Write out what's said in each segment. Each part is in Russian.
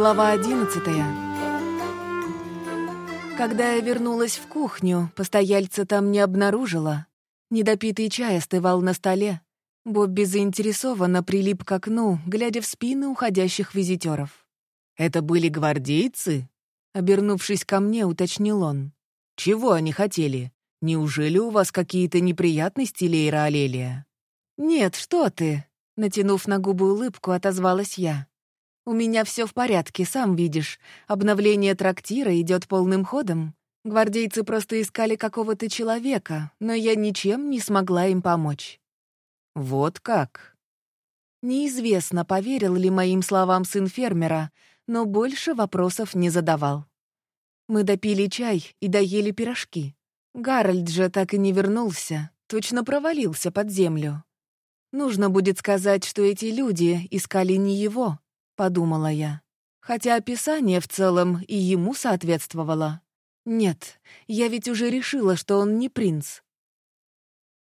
Глава одиннадцатая. Когда я вернулась в кухню, постояльца там не обнаружила. Недопитый чай остывал на столе. Бобби заинтересованно прилип к окну, глядя в спины уходящих визитеров. «Это были гвардейцы?» Обернувшись ко мне, уточнил он. «Чего они хотели? Неужели у вас какие-то неприятности, Лейра Алелия?» «Нет, что ты!» Натянув на губы улыбку, отозвалась я. «У меня все в порядке, сам видишь. Обновление трактира идет полным ходом. Гвардейцы просто искали какого-то человека, но я ничем не смогла им помочь». «Вот как?» Неизвестно, поверил ли моим словам сын фермера, но больше вопросов не задавал. Мы допили чай и доели пирожки. Гарольд же так и не вернулся, точно провалился под землю. Нужно будет сказать, что эти люди искали не его, подумала я. Хотя описание в целом и ему соответствовало. Нет, я ведь уже решила, что он не принц.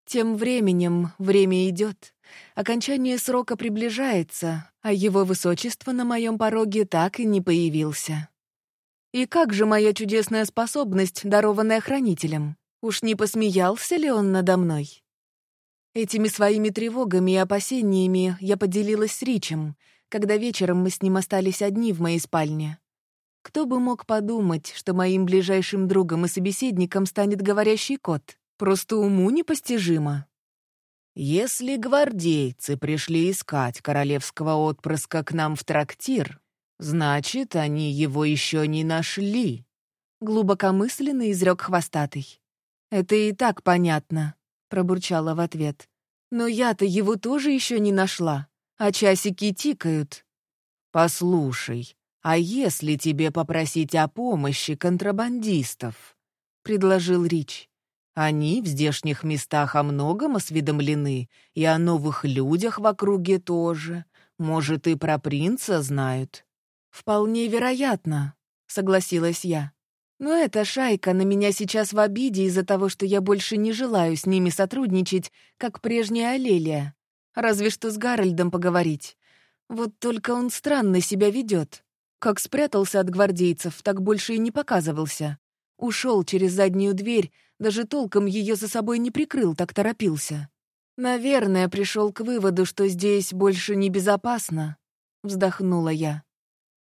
Тем временем время идет. Окончание срока приближается, а его высочество на моем пороге так и не появился. И как же моя чудесная способность, дарованная хранителем? Уж не посмеялся ли он надо мной? Этими своими тревогами и опасениями я поделилась с Ричем, когда вечером мы с ним остались одни в моей спальне. Кто бы мог подумать, что моим ближайшим другом и собеседником станет говорящий кот? Просто уму непостижимо. «Если гвардейцы пришли искать королевского отпрыска к нам в трактир, значит, они его еще не нашли», — глубокомысленно изрек хвостатый. «Это и так понятно», — пробурчала в ответ. «Но я-то его тоже еще не нашла а часики тикают. «Послушай, а если тебе попросить о помощи контрабандистов?» — предложил Рич. «Они в здешних местах о многом осведомлены, и о новых людях в округе тоже. Может, и про принца знают». «Вполне вероятно», — согласилась я. «Но эта шайка на меня сейчас в обиде из-за того, что я больше не желаю с ними сотрудничать, как прежняя Алелия. Разве что с Гарольдом поговорить. Вот только он странно себя ведет. Как спрятался от гвардейцев, так больше и не показывался. Ушел через заднюю дверь, даже толком ее за собой не прикрыл, так торопился. Наверное, пришел к выводу, что здесь больше небезопасно. Вздохнула я.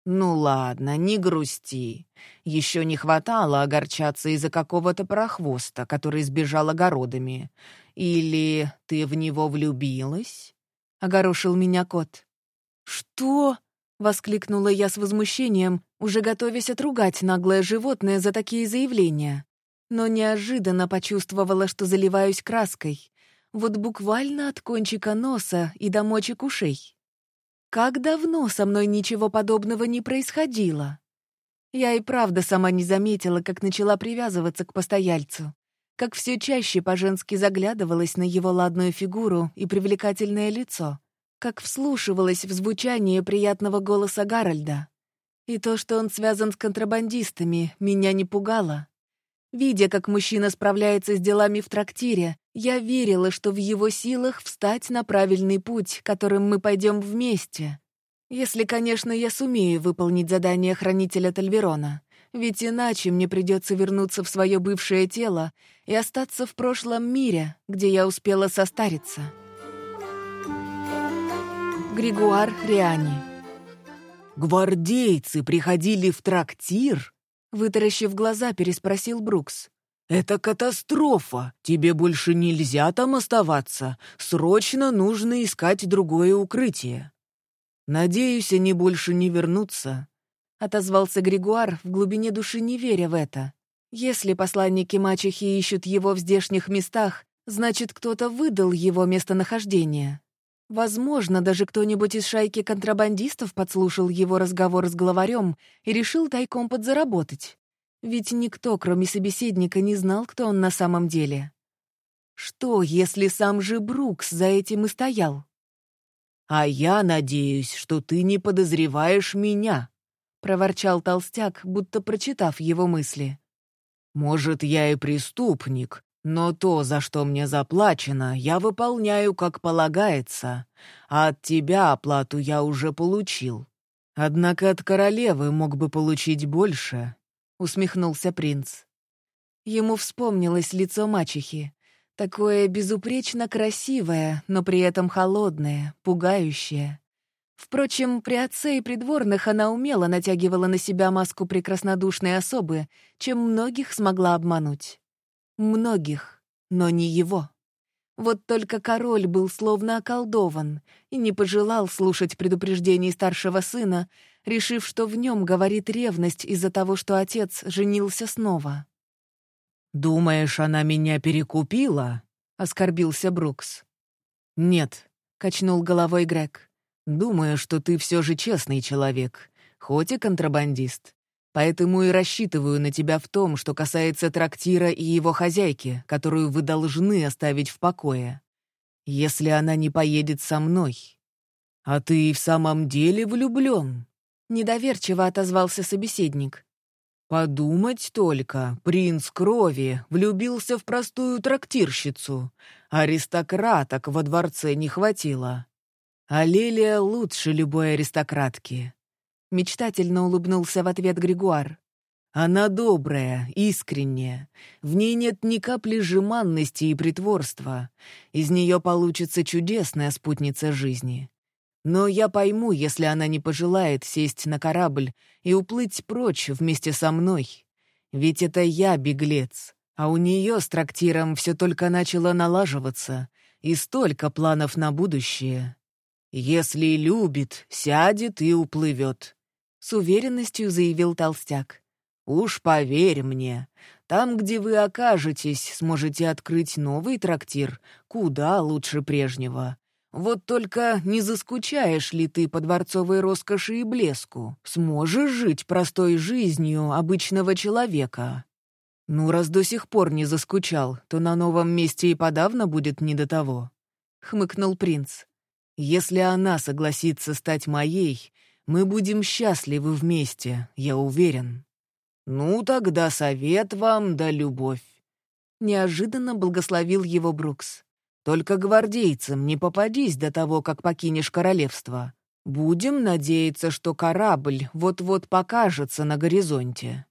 «Ну ладно, не грусти. Еще не хватало огорчаться из-за какого-то прохвоста, который сбежал огородами. Или ты в него влюбилась?» — огорошил меня кот. «Что?» — воскликнула я с возмущением, уже готовясь отругать наглое животное за такие заявления. Но неожиданно почувствовала, что заливаюсь краской. Вот буквально от кончика носа и до мочек ушей. Как давно со мной ничего подобного не происходило? Я и правда сама не заметила, как начала привязываться к постояльцу как все чаще по-женски заглядывалась на его ладную фигуру и привлекательное лицо, как вслушивалась в звучание приятного голоса Гарольда. И то, что он связан с контрабандистами, меня не пугало. Видя, как мужчина справляется с делами в трактире, я верила, что в его силах встать на правильный путь, которым мы пойдем вместе. Если, конечно, я сумею выполнить задание хранителя Тальверона ведь иначе мне придется вернуться в свое бывшее тело и остаться в прошлом мире, где я успела состариться. Григуар Риани «Гвардейцы приходили в трактир?» Вытаращив глаза, переспросил Брукс. «Это катастрофа! Тебе больше нельзя там оставаться. Срочно нужно искать другое укрытие. Надеюсь, они больше не вернутся отозвался Григуар, в глубине души не веря в это. Если посланники мачехи ищут его в здешних местах, значит, кто-то выдал его местонахождение. Возможно, даже кто-нибудь из шайки контрабандистов подслушал его разговор с главарем и решил тайком подзаработать. Ведь никто, кроме собеседника, не знал, кто он на самом деле. Что, если сам же Брукс за этим и стоял? «А я надеюсь, что ты не подозреваешь меня», проворчал толстяк, будто прочитав его мысли. «Может, я и преступник, но то, за что мне заплачено, я выполняю как полагается, а от тебя оплату я уже получил. Однако от королевы мог бы получить больше, усмехнулся принц. Ему вспомнилось лицо мачехи, такое безупречно красивое, но при этом холодное, пугающее. Впрочем, при отце и придворных она умело натягивала на себя маску прекраснодушной особы, чем многих смогла обмануть. Многих, но не его. Вот только король был словно околдован и не пожелал слушать предупреждений старшего сына, решив, что в нем говорит ревность из-за того, что отец женился снова. «Думаешь, она меня перекупила?» — оскорбился Брукс. «Нет», — качнул головой Грег. «Думаю, что ты все же честный человек, хоть и контрабандист. Поэтому и рассчитываю на тебя в том, что касается трактира и его хозяйки, которую вы должны оставить в покое. Если она не поедет со мной. А ты и в самом деле влюблен?» Недоверчиво отозвался собеседник. Подумать только, принц крови влюбился в простую трактирщицу. Аристократок во дворце не хватило. А Лелия лучше любой аристократки. Мечтательно улыбнулся в ответ Григуар. Она добрая, искренняя. В ней нет ни капли жеманности и притворства. Из нее получится чудесная спутница жизни. Но я пойму, если она не пожелает сесть на корабль и уплыть прочь вместе со мной. Ведь это я беглец, а у нее с трактиром все только начало налаживаться, и столько планов на будущее. Если любит, сядет и уплывет. С уверенностью заявил толстяк. «Уж поверь мне, там, где вы окажетесь, сможете открыть новый трактир, куда лучше прежнего. Вот только не заскучаешь ли ты по дворцовой роскоши и блеску? Сможешь жить простой жизнью обычного человека? Ну, раз до сих пор не заскучал, то на новом месте и подавно будет не до того. Хмыкнул принц. Если она согласится стать моей, мы будем счастливы вместе, я уверен. Ну, тогда совет вам да любовь. Неожиданно благословил его Брукс. Только гвардейцам не попадись до того, как покинешь королевство. Будем надеяться, что корабль вот-вот покажется на горизонте».